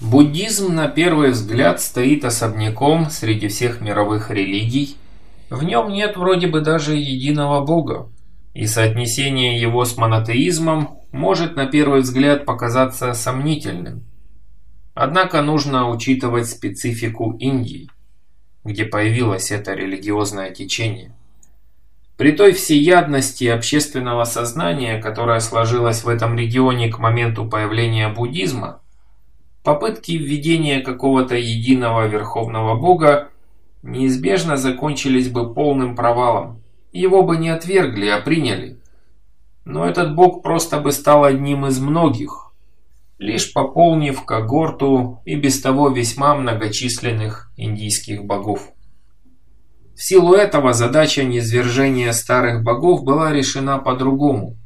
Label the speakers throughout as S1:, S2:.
S1: Буддизм на первый взгляд стоит особняком среди всех мировых религий. В нем нет вроде бы даже единого бога, и соотнесение его с монотеизмом может на первый взгляд показаться сомнительным. Однако нужно учитывать специфику Индии, где появилось это религиозное течение. При той всеядности общественного сознания, которая сложилась в этом регионе к моменту появления буддизма, попытки введения какого-то единого верховного бога неизбежно закончились бы полным провалом. Его бы не отвергли, а приняли. Но этот бог просто бы стал одним из многих, лишь пополнив когорту и без того весьма многочисленных индийских богов. В силу этого задача низвержения старых богов была решена по-другому,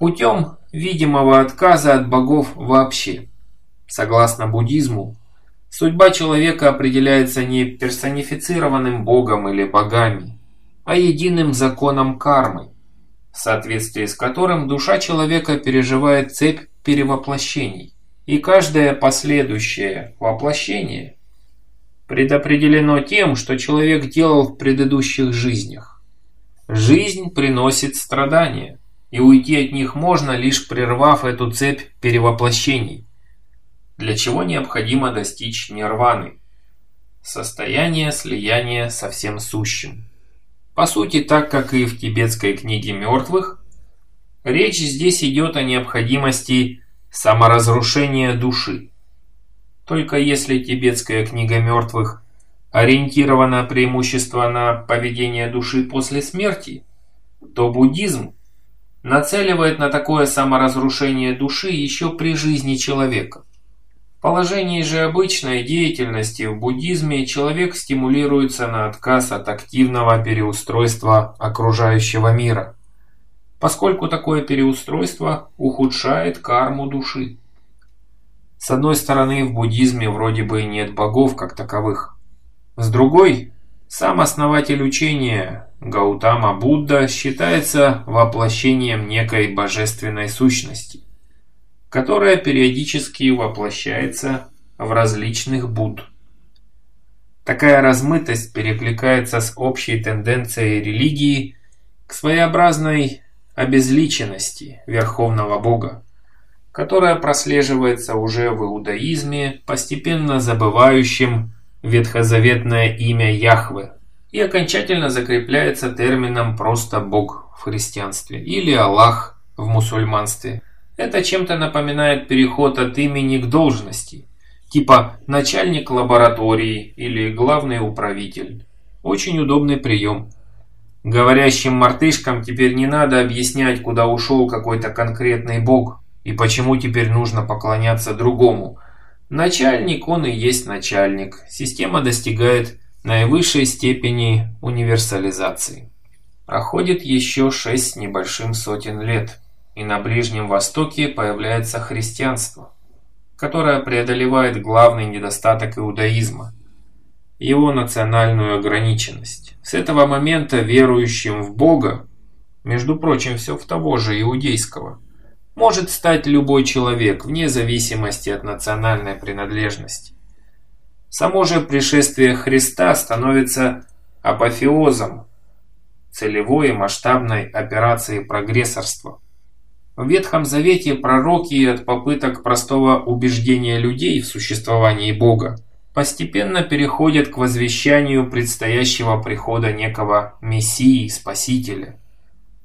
S1: путем видимого отказа от богов вообще. Согласно буддизму, судьба человека определяется не персонифицированным богом или богами, а единым законом кармы, в соответствии с которым душа человека переживает цепь перевоплощений, и каждое последующее воплощение – предопределено тем, что человек делал в предыдущих жизнях. Жизнь приносит страдания, и уйти от них можно, лишь прервав эту цепь перевоплощений, для чего необходимо достичь нирваны, состояние слияния со всем сущим. По сути, так как и в тибетской книге мертвых, речь здесь идет о необходимости саморазрушения души. Только если тибетская книга мертвых ориентирована преимущество на поведение души после смерти, то буддизм нацеливает на такое саморазрушение души еще при жизни человека. Положении же обычной деятельности в буддизме человек стимулируется на отказ от активного переустройства окружающего мира, поскольку такое переустройство ухудшает карму души. С одной стороны, в буддизме вроде бы нет богов как таковых. С другой, сам основатель учения, Гаутама Будда, считается воплощением некой божественной сущности, которая периодически воплощается в различных Будд. Такая размытость перекликается с общей тенденцией религии к своеобразной обезличенности Верховного Бога которая прослеживается уже в иудаизме, постепенно забывающим ветхозаветное имя Яхвы, и окончательно закрепляется термином просто Бог в христианстве или Аллах в мусульманстве. Это чем-то напоминает переход от имени к должности, типа начальник лаборатории или главный управитель. Очень удобный прием. Говорящим мартышкам теперь не надо объяснять, куда ушел какой-то конкретный бог. И почему теперь нужно поклоняться другому? Начальник, он и есть начальник. Система достигает наивысшей степени универсализации. Проходит еще шесть небольшим сотен лет, и на Ближнем Востоке появляется христианство, которое преодолевает главный недостаток иудаизма – его национальную ограниченность. С этого момента верующим в Бога, между прочим, все в того же иудейского – может стать любой человек, вне зависимости от национальной принадлежности. Само же пришествие Христа становится апофеозом целевой и масштабной операции прогрессорства. В Ветхом Завете пророки от попыток простого убеждения людей в существовании Бога постепенно переходят к возвещанию предстоящего прихода некого Мессии, Спасителя,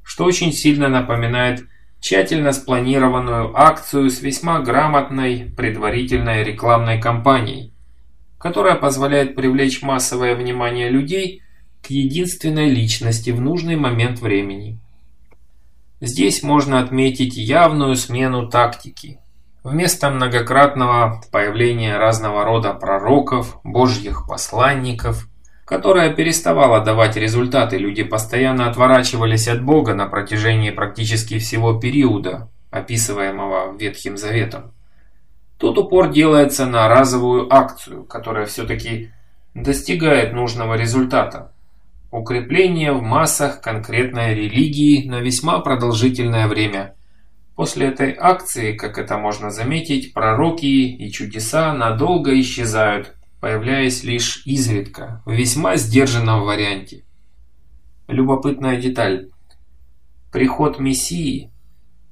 S1: что очень сильно напоминает тщательно спланированную акцию с весьма грамотной предварительной рекламной кампанией, которая позволяет привлечь массовое внимание людей к единственной личности в нужный момент времени. Здесь можно отметить явную смену тактики. Вместо многократного появления разного рода пророков, божьих посланников – которая переставала давать результаты, люди постоянно отворачивались от Бога на протяжении практически всего периода, описываемого Ветхим Заветом. Тут упор делается на разовую акцию, которая все-таки достигает нужного результата. Укрепление в массах конкретной религии на весьма продолжительное время, После этой акции, как это можно заметить, пророки и чудеса надолго исчезают, появляясь лишь изредка, в весьма сдержанном варианте. Любопытная деталь. Приход Мессии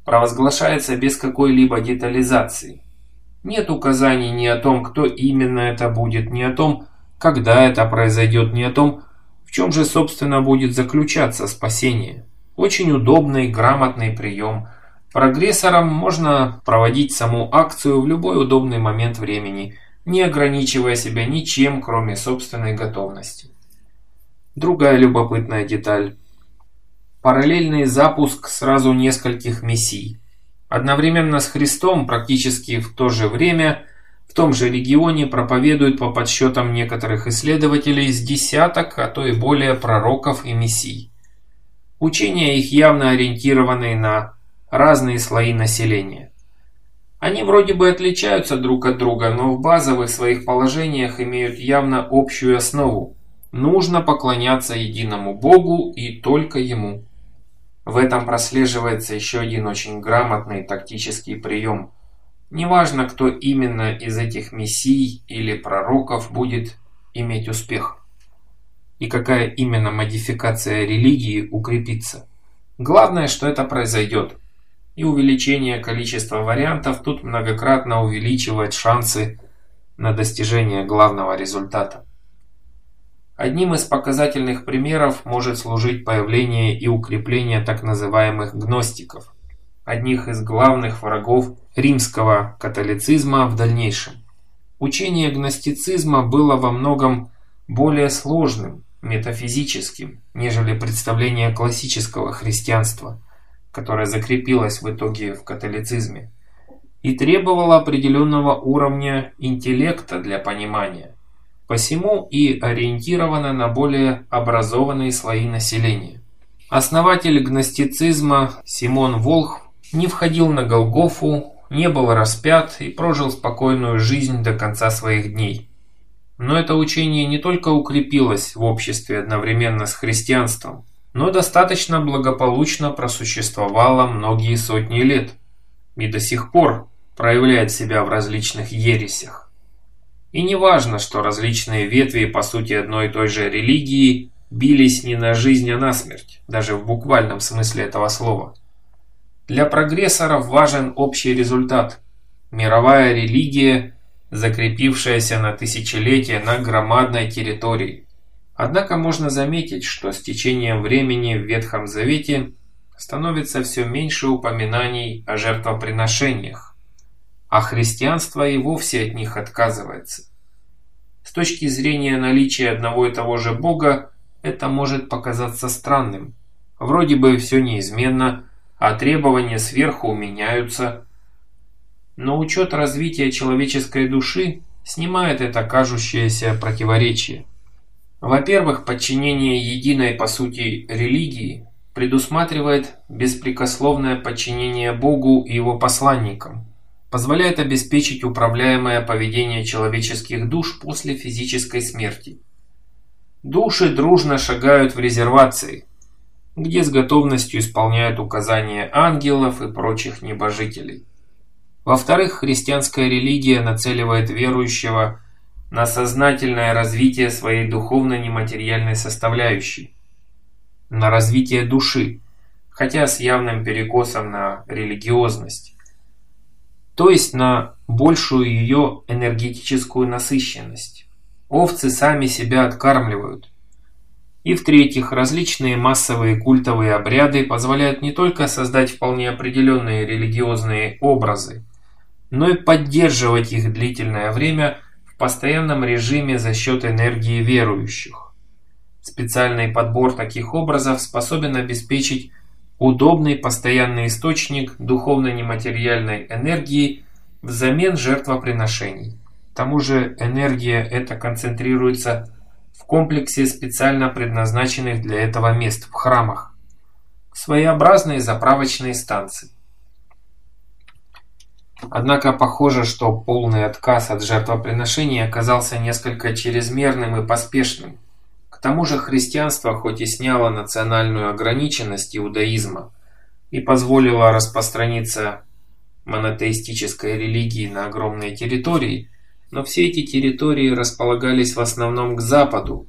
S1: провозглашается без какой-либо детализации. Нет указаний ни о том, кто именно это будет, ни о том, когда это произойдет, ни о том, в чем же, собственно, будет заключаться спасение. Очень удобный, грамотный прием. Прогрессорам можно проводить саму акцию в любой удобный момент времени, не ограничивая себя ничем, кроме собственной готовности. Другая любопытная деталь. Параллельный запуск сразу нескольких мессий. Одновременно с Христом практически в то же время в том же регионе проповедуют по подсчетам некоторых исследователей с десяток, а то и более пророков и мессий. Учения их явно ориентированы на разные слои населения. Они вроде бы отличаются друг от друга, но в базовых своих положениях имеют явно общую основу. Нужно поклоняться единому Богу и только Ему. В этом прослеживается еще один очень грамотный тактический прием. Неважно, кто именно из этих мессий или пророков будет иметь успех и какая именно модификация религии укрепится. Главное, что это произойдет. И увеличение количества вариантов тут многократно увеличивает шансы на достижение главного результата. Одним из показательных примеров может служить появление и укрепление так называемых гностиков, одних из главных врагов римского католицизма в дальнейшем. Учение гностицизма было во многом более сложным, метафизическим, нежели представление классического христианства, которое закрепилось в итоге в католицизме, и требовало определенного уровня интеллекта для понимания – посему и ориентирована на более образованные слои населения. Основатель гностицизма Симон Волх не входил на Голгофу, не был распят и прожил спокойную жизнь до конца своих дней. Но это учение не только укрепилось в обществе одновременно с христианством, но достаточно благополучно просуществовало многие сотни лет и до сих пор проявляет себя в различных ересях. И не важно, что различные ветви, по сути одной и той же религии, бились не на жизнь, а на смерть, даже в буквальном смысле этого слова. Для прогрессоров важен общий результат. Мировая религия, закрепившаяся на тысячелетия на громадной территории. Однако можно заметить, что с течением времени в Ветхом Завете становится все меньше упоминаний о жертвоприношениях а христианство и вовсе от них отказывается. С точки зрения наличия одного и того же Бога, это может показаться странным. Вроде бы все неизменно, а требования сверху меняются. Но учет развития человеческой души снимает это кажущееся противоречие. Во-первых, подчинение единой по сути религии предусматривает беспрекословное подчинение Богу и его посланникам позволяет обеспечить управляемое поведение человеческих душ после физической смерти. Души дружно шагают в резервации, где с готовностью исполняют указания ангелов и прочих небожителей. Во-вторых, христианская религия нацеливает верующего на сознательное развитие своей духовно-нематериальной составляющей, на развитие души, хотя с явным перекосом на религиозность то есть на большую ее энергетическую насыщенность. Овцы сами себя откармливают. И в-третьих, различные массовые культовые обряды позволяют не только создать вполне определенные религиозные образы, но и поддерживать их длительное время в постоянном режиме за счет энергии верующих. Специальный подбор таких образов способен обеспечить удобный постоянный источник духовно-нематериальной энергии взамен жертвоприношений. К тому же энергия эта концентрируется в комплексе специально предназначенных для этого мест в храмах. Своеобразные заправочные станции. Однако похоже, что полный отказ от жертвоприношений оказался несколько чрезмерным и поспешным тому же христианство хоть и сняло национальную ограниченность иудаизма, и позволила распространиться монотеистической религии на огромные территории, но все эти территории располагались в основном к западу,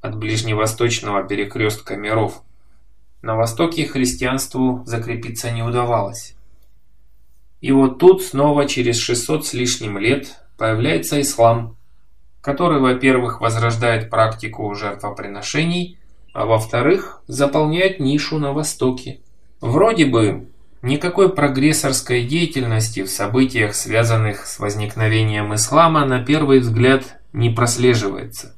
S1: от ближневосточного перекрестка миров. На востоке христианству закрепиться не удавалось. И вот тут снова через 600 с лишним лет появляется ислам, который, во-первых, возрождает практику жертвоприношений, а во-вторых, заполняет нишу на Востоке. Вроде бы никакой прогрессорской деятельности в событиях, связанных с возникновением ислама, на первый взгляд не прослеживается.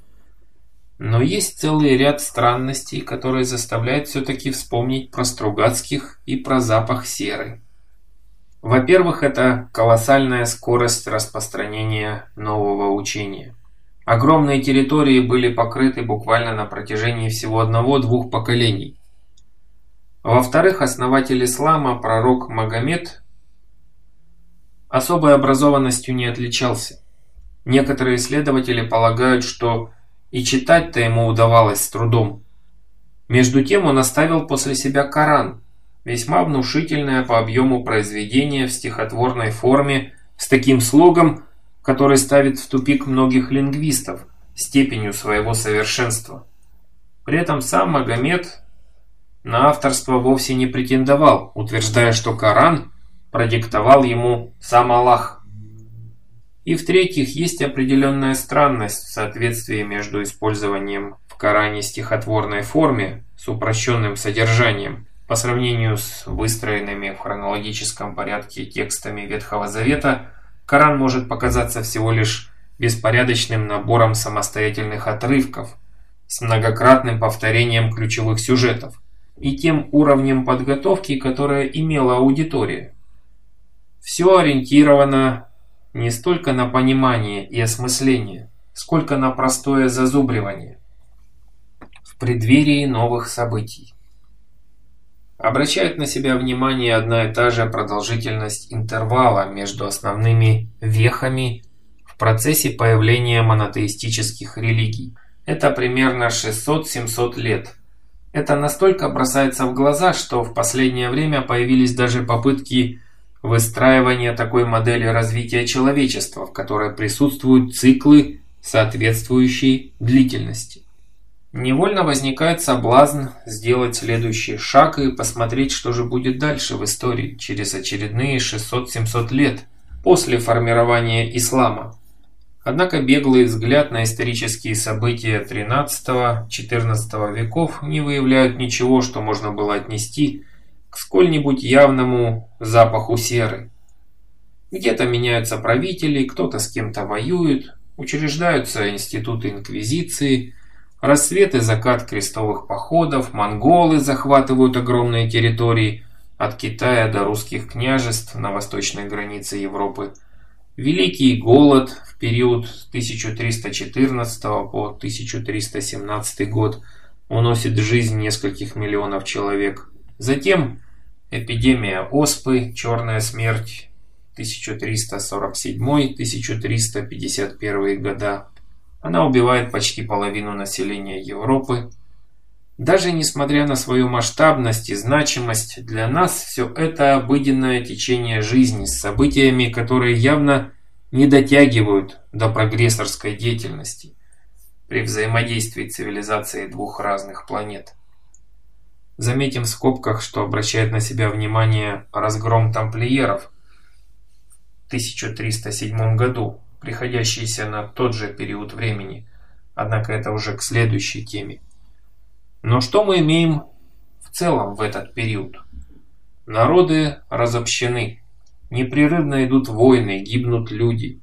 S1: Но есть целый ряд странностей, которые заставляют все-таки вспомнить про Стругацких и про запах серы. Во-первых, это колоссальная скорость распространения нового учения. Огромные территории были покрыты буквально на протяжении всего одного-двух поколений. Во-вторых, основатель ислама, пророк Магомед, особой образованностью не отличался. Некоторые исследователи полагают, что и читать-то ему удавалось с трудом. Между тем он оставил после себя Коран, весьма внушительное по объему произведение в стихотворной форме с таким слогом, который ставит в тупик многих лингвистов степенью своего совершенства. При этом сам Магомед на авторство вовсе не претендовал, утверждая, что Коран продиктовал ему сам Аллах. И в-третьих, есть определенная странность в соответствии между использованием в Коране стихотворной форме с упрощенным содержанием по сравнению с выстроенными в хронологическом порядке текстами Ветхого Завета, Коран может показаться всего лишь беспорядочным набором самостоятельных отрывков с многократным повторением ключевых сюжетов и тем уровнем подготовки, которое имела аудитория. Все ориентировано не столько на понимание и осмысление, сколько на простое зазубривание в преддверии новых событий. Обращает на себя внимание одна и та же продолжительность интервала между основными вехами в процессе появления монотеистических религий. Это примерно 600-700 лет. Это настолько бросается в глаза, что в последнее время появились даже попытки выстраивания такой модели развития человечества, в которой присутствуют циклы соответствующей длительности. Невольно возникает соблазн сделать следующий шаг и посмотреть, что же будет дальше в истории через очередные 600-700 лет после формирования ислама. Однако беглый взгляд на исторические события 13-14 веков не выявляют ничего, что можно было отнести к сколь-нибудь явному запаху серы. Где-то меняются правители, кто-то с кем-то воюет, учреждаются институты инквизиции, рассвет и закат крестовых походов, монголы захватывают огромные территории от Китая до русских княжеств на восточной границе Европы, Великий голод в период с 1314 по 1317 год уносит жизнь нескольких миллионов человек. Затем эпидемия оспы, черная смерть 1347-1351 года. Она убивает почти половину населения Европы. Даже несмотря на свою масштабность и значимость, для нас все это обыденное течение жизни с событиями, которые явно не дотягивают до прогрессорской деятельности при взаимодействии цивилизации двух разных планет. Заметим в скобках, что обращает на себя внимание разгром тамплиеров в 1307 году, приходящийся на тот же период времени, однако это уже к следующей теме. Но что мы имеем в целом в этот период? Народы разобщены, непрерывно идут войны, гибнут люди.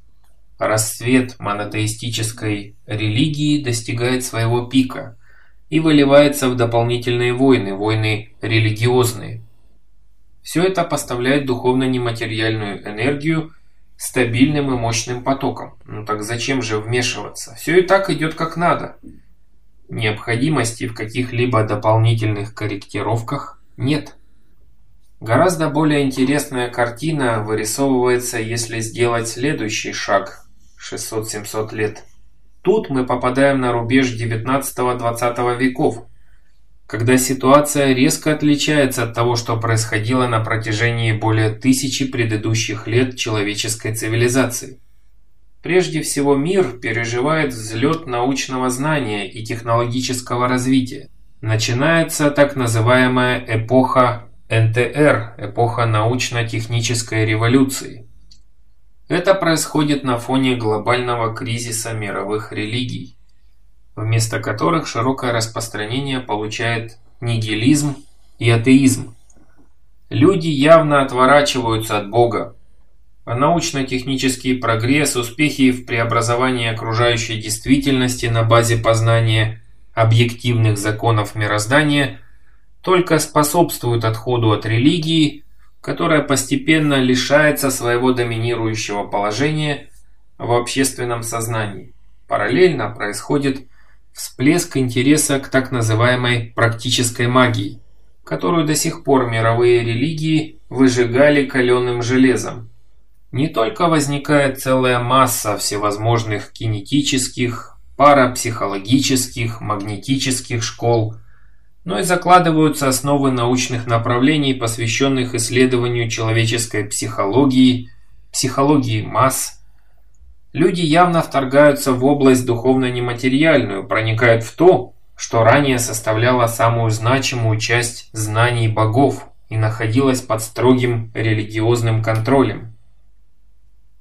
S1: Расцвет монотеистической религии достигает своего пика – и выливается в дополнительные войны, войны религиозные. Все это поставляет духовно-нематериальную энергию стабильным и мощным потоком. Ну так зачем же вмешиваться? Все и так идет как надо. Необходимости в каких-либо дополнительных корректировках нет. Гораздо более интересная картина вырисовывается, если сделать следующий шаг 600-700 лет. Тут мы попадаем на рубеж 19-20 веков. когда ситуация резко отличается от того, что происходило на протяжении более тысячи предыдущих лет человеческой цивилизации. Прежде всего мир переживает взлет научного знания и технологического развития. Начинается так называемая эпоха НТР, эпоха научно-технической революции. Это происходит на фоне глобального кризиса мировых религий, вместо которых широкое распространение получает нигилизм и атеизм. Люди явно отворачиваются от Бога, научно-технический прогресс, успехи в преобразовании окружающей действительности на базе познания объективных законов мироздания только способствуют отходу от религии, которая постепенно лишается своего доминирующего положения в общественном сознании. Параллельно происходит всплеск интереса к так называемой практической магии, которую до сих пор мировые религии выжигали каленым железом. Не только возникает целая масса всевозможных кинетических, парапсихологических, магнетических школ, но и закладываются основы научных направлений, посвященных исследованию человеческой психологии, психологии масс. Люди явно вторгаются в область духовно-нематериальную, проникают в то, что ранее составляло самую значимую часть знаний богов и находилось под строгим религиозным контролем.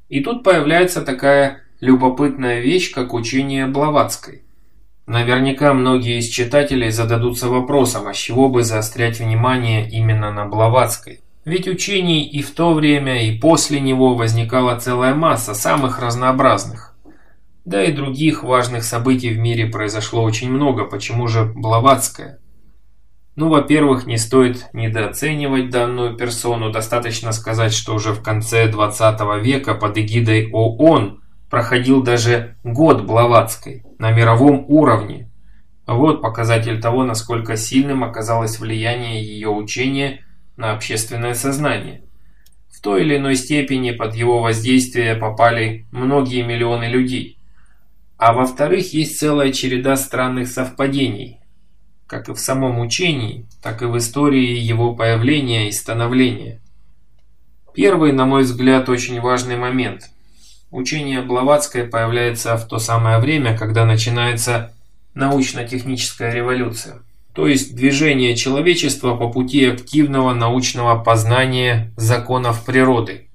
S1: И тут появляется такая любопытная вещь, как учение Блаватской. Наверняка многие из читателей зададутся вопросом, а с чего бы заострять внимание именно на Блаватской. Ведь учений и в то время, и после него возникала целая масса самых разнообразных. Да и других важных событий в мире произошло очень много, почему же Блаватская? Ну, во-первых, не стоит недооценивать данную персону. Достаточно сказать, что уже в конце 20 века под эгидой ООН проходил даже год Блаватской на мировом уровне. Вот показатель того, насколько сильным оказалось влияние ее учения на общественное сознание. В той или иной степени под его воздействие попали многие миллионы людей. А во-вторых, есть целая череда странных совпадений, как и в самом учении, так и в истории его появления и становления. Первый, на мой взгляд, очень важный момент. Учение Блаватское появляется в то самое время, когда начинается научно-техническая революция, то есть движение человечества по пути активного научного познания законов природы –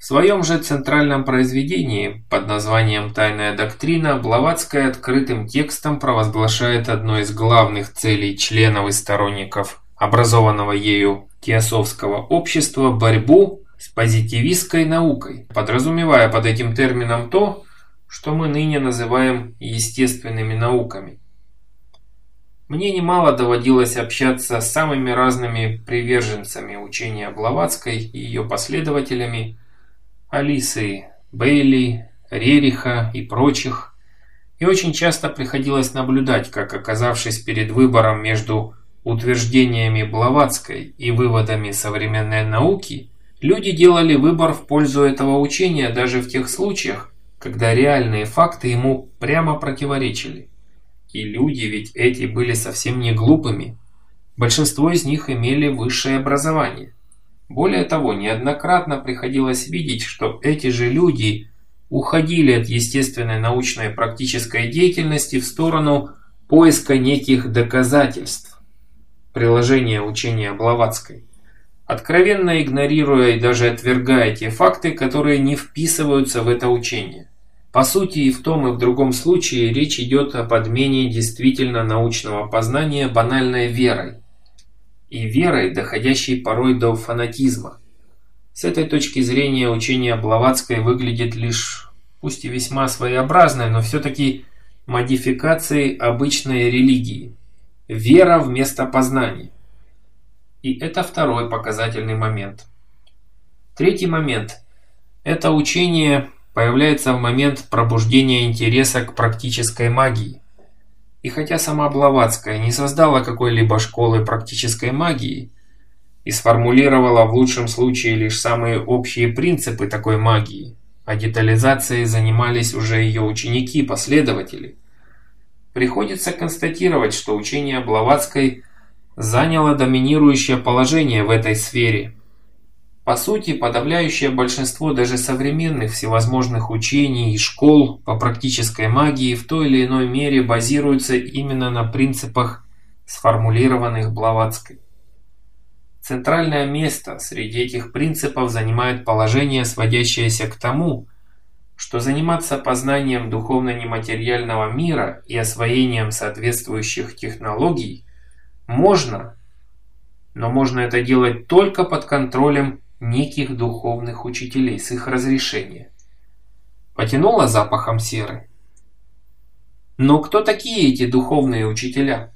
S1: в своем же центральном произведении под названием «Тайная доктрина» Блаватская открытым текстом провозглашает одной из главных целей членов и сторонников образованного ею теософского общества борьбу с позитивистской наукой, подразумевая под этим термином то, что мы ныне называем естественными науками. Мне немало доводилось общаться с самыми разными приверженцами учения Блаватской и ее последователями, Алисой, Бейли, Рериха и прочих, и очень часто приходилось наблюдать, как, оказавшись перед выбором между утверждениями Блаватской и выводами современной науки, люди делали выбор в пользу этого учения даже в тех случаях, когда реальные факты ему прямо противоречили. И люди ведь эти были совсем не глупыми. Большинство из них имели высшее образование. Более того, неоднократно приходилось видеть, что эти же люди уходили от естественной научной практической деятельности в сторону поиска неких доказательств. Приложение учения Блаватской. Откровенно игнорируя и даже отвергая те факты, которые не вписываются в это учение. По сути, и в том, и в другом случае речь идет о подмене действительно научного познания банальной верой и верой, доходящей порой до фанатизма. С этой точки зрения учение Блаватской выглядит лишь, пусть и весьма своеобразной, но все-таки модификацией обычной религии. Вера вместо познания. И это второй показательный момент. Третий момент. Это учение появляется в момент пробуждения интереса к практической магии. И хотя сама Блаватская не создала какой-либо школы практической магии и сформулировала в лучшем случае лишь самые общие принципы такой магии, а детализацией занимались уже ее ученики-последователи, приходится констатировать, что учение Блаватской заняло доминирующее положение в этой сфере. По сути, подавляющее большинство даже современных всевозможных учений и школ по практической магии в той или иной мере базируются именно на принципах, сформулированных Блаватской. Центральное место среди этих принципов занимает положение, сводящееся к тому, что заниматься познанием духовно-нематериального мира и освоением соответствующих технологий можно, но можно это делать только под контролем неких духовных учителей с их разрешения. Потянуло запахом серы. Но кто такие эти духовные учителя?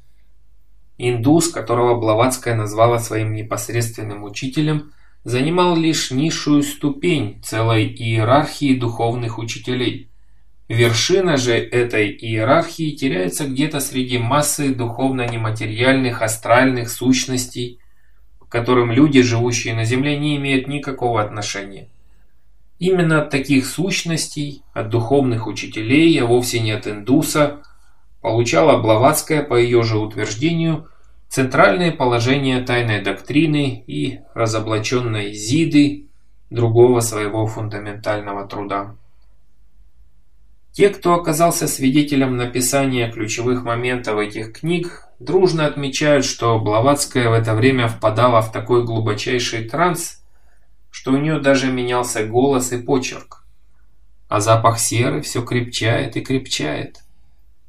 S1: Индус, которого Блаватская назвала своим непосредственным учителем – занимал лишь низшую ступень целой иерархии духовных учителей. Вершина же этой иерархии теряется где-то среди массы духовно-нематериальных астральных сущностей, которым люди, живущие на Земле, не имеют никакого отношения. Именно от таких сущностей, от духовных учителей, а вовсе не от индуса, получала Блаватская, по ее же утверждению, центральное положение тайной доктрины и разоблаченной Зиды, другого своего фундаментального труда. Те, кто оказался свидетелем написания ключевых моментов этих книг, дружно отмечают, что Блаватская в это время впадала в такой глубочайший транс, что у нее даже менялся голос и почерк. А запах серы все крепчает и крепчает.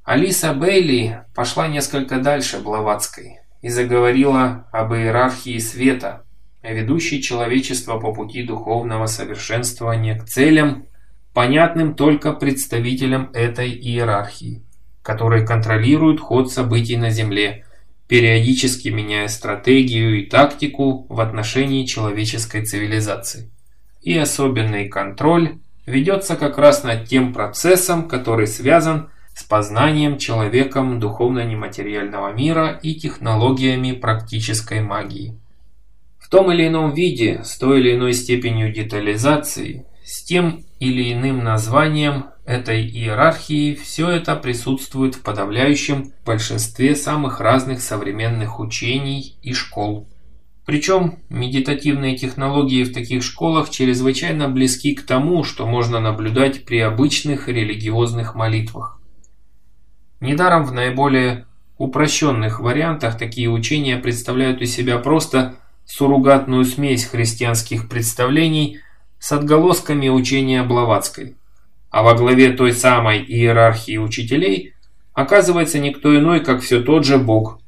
S1: Алиса Бейли пошла несколько дальше Блаватской и заговорила об иерархии света, ведущей человечество по пути духовного совершенствования к целям, понятным только представителям этой иерархии, которые контролируют ход событий на Земле, периодически меняя стратегию и тактику в отношении человеческой цивилизации. И особенный контроль ведется как раз над тем процессом, который связан с познанием человеком духовно-нематериального мира и технологиями практической магии. В том или ином виде, с той или иной степенью детализации, с тем или иным названием этой иерархии, все это присутствует в подавляющем большинстве самых разных современных учений и школ. Причем медитативные технологии в таких школах чрезвычайно близки к тому, что можно наблюдать при обычных религиозных молитвах. Недаром в наиболее упрощенных вариантах такие учения представляют из себя просто суррогатную смесь христианских представлений с отголосками учения Блаватской. А во главе той самой иерархии учителей оказывается никто иной, как все тот же Бог.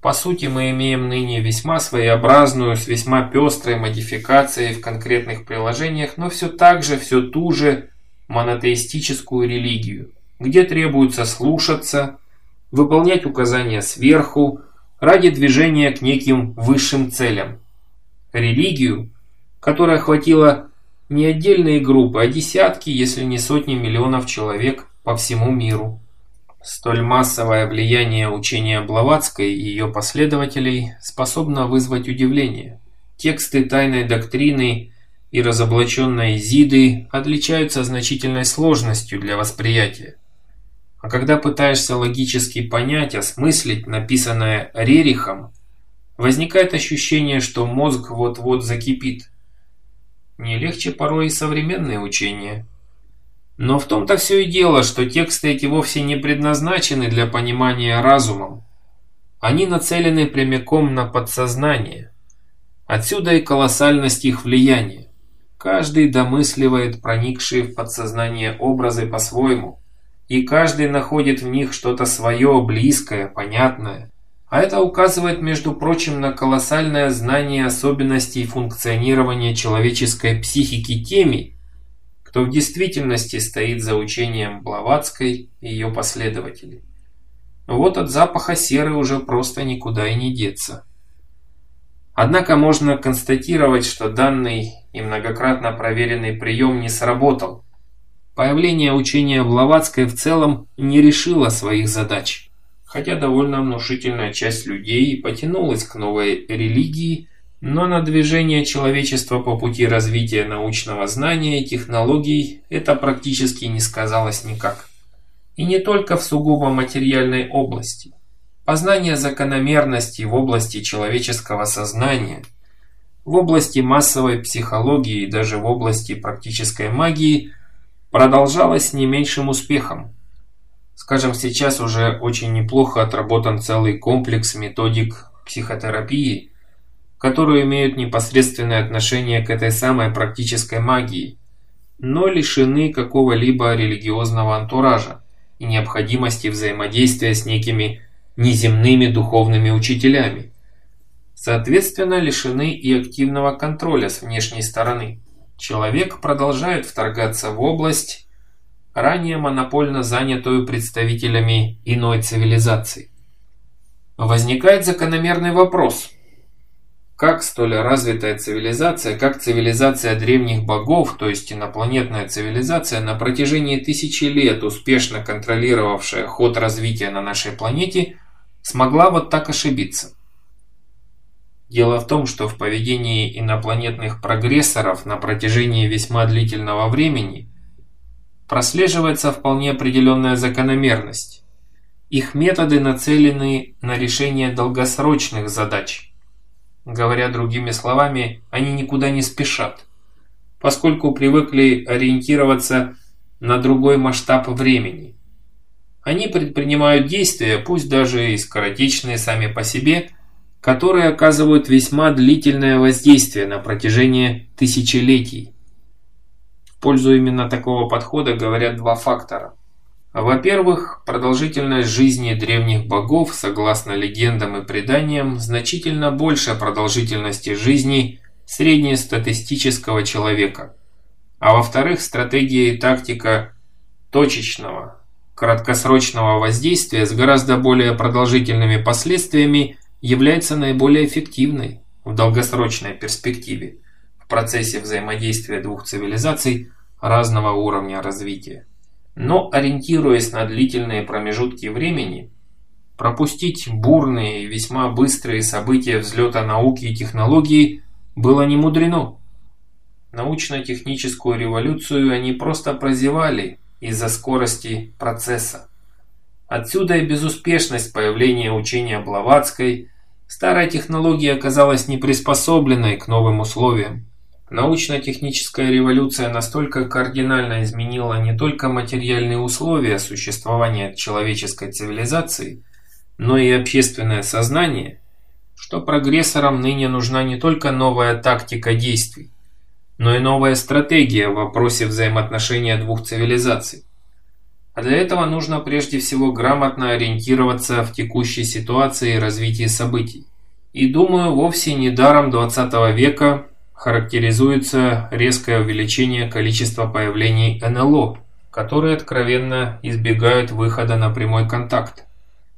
S1: По сути, мы имеем ныне весьма своеобразную, с весьма пестрой модификацией в конкретных приложениях, но все так же, все ту же монотеистическую религию – где требуется слушаться, выполнять указания сверху ради движения к неким высшим целям. Религию, которая охватила не отдельные группы, а десятки, если не сотни миллионов человек по всему миру. Столь массовое влияние учения Блаватской и ее последователей способно вызвать удивление. Тексты тайной доктрины и разоблаченной Зиды отличаются значительной сложностью для восприятия. А когда пытаешься логически понять, осмыслить написанное Рерихом, возникает ощущение, что мозг вот-вот закипит. Не легче порой и современные учения. Но в том-то все и дело, что тексты эти вовсе не предназначены для понимания разумом. Они нацелены прямиком на подсознание. Отсюда и колоссальность их влияния. Каждый домысливает проникшие в подсознание образы по-своему – и каждый находит в них что-то свое, близкое, понятное. А это указывает, между прочим, на колоссальное знание особенностей функционирования человеческой психики теми, кто в действительности стоит за учением Блаватской и ее последователей. Вот от запаха серы уже просто никуда и не деться. Однако можно констатировать, что данный и многократно проверенный прием не сработал. Появление учения Блаватской в целом не решило своих задач, хотя довольно внушительная часть людей потянулась к новой религии, но на движение человечества по пути развития научного знания и технологий это практически не сказалось никак. И не только в сугубо материальной области. Познание закономерностей в области человеческого сознания, в области массовой психологии и даже в области практической магии продолжалось не меньшим успехом. Скажем, сейчас уже очень неплохо отработан целый комплекс методик психотерапии, которые имеют непосредственное отношение к этой самой практической магии, но лишены какого-либо религиозного антуража и необходимости взаимодействия с некими неземными духовными учителями. Соответственно, лишены и активного контроля с внешней стороны. Человек продолжает вторгаться в область, ранее монопольно занятую представителями иной цивилизации. Возникает закономерный вопрос. Как столь развитая цивилизация, как цивилизация древних богов, то есть инопланетная цивилизация, на протяжении тысячи лет успешно контролировавшая ход развития на нашей планете, смогла вот так ошибиться? Дело в том, что в поведении инопланетных прогрессоров на протяжении весьма длительного времени прослеживается вполне определенная закономерность. Их методы нацелены на решение долгосрочных задач. Говоря другими словами, они никуда не спешат, поскольку привыкли ориентироваться на другой масштаб времени. Они предпринимают действия, пусть даже и скоротечные сами по себе, которые оказывают весьма длительное воздействие на протяжении тысячелетий. Пользу именно такого подхода говорят два фактора – во-первых, продолжительность жизни древних богов, согласно легендам и преданиям, значительно больше продолжительности жизни среднестатистического человека. А во-вторых, стратегия и тактика точечного, краткосрочного воздействия с гораздо более продолжительными последствиями является наиболее эффективной в долгосрочной перспективе в процессе взаимодействия двух цивилизаций разного уровня развития. Но ориентируясь на длительные промежутки времени, пропустить бурные и весьма быстрые события взлета науки и технологий было не мудрено. Научно-техническую революцию они просто прозевали из-за скорости процесса. Отсюда и безуспешность появления учения Блаватской. Старая технология оказалась неприспособленной к новым условиям. Научно-техническая революция настолько кардинально изменила не только материальные условия существования человеческой цивилизации, но и общественное сознание, что прогрессорам ныне нужна не только новая тактика действий, но и новая стратегия в вопросе взаимоотношения двух цивилизаций. А для этого нужно прежде всего грамотно ориентироваться в текущей ситуации и развитии событий. И думаю, вовсе не даром 20 века характеризуется резкое увеличение количества появлений НЛО, которые откровенно избегают выхода на прямой контакт.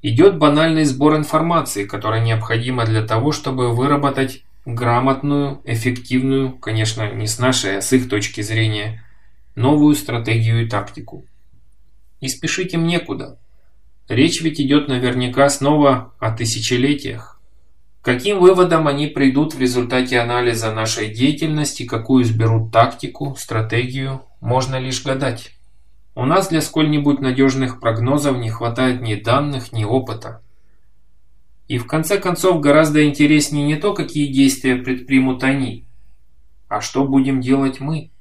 S1: Идет банальный сбор информации, которая необходима для того, чтобы выработать грамотную, эффективную, конечно, не с нашей, а с их точки зрения, новую стратегию и тактику. И спешить им некуда. Речь ведь идет наверняка снова о тысячелетиях. Каким выводом они придут в результате анализа нашей деятельности, какую изберут тактику, стратегию, можно лишь гадать. У нас для сколь-нибудь надежных прогнозов не хватает ни данных, ни опыта. И в конце концов гораздо интереснее не то, какие действия предпримут они, а что будем делать мы.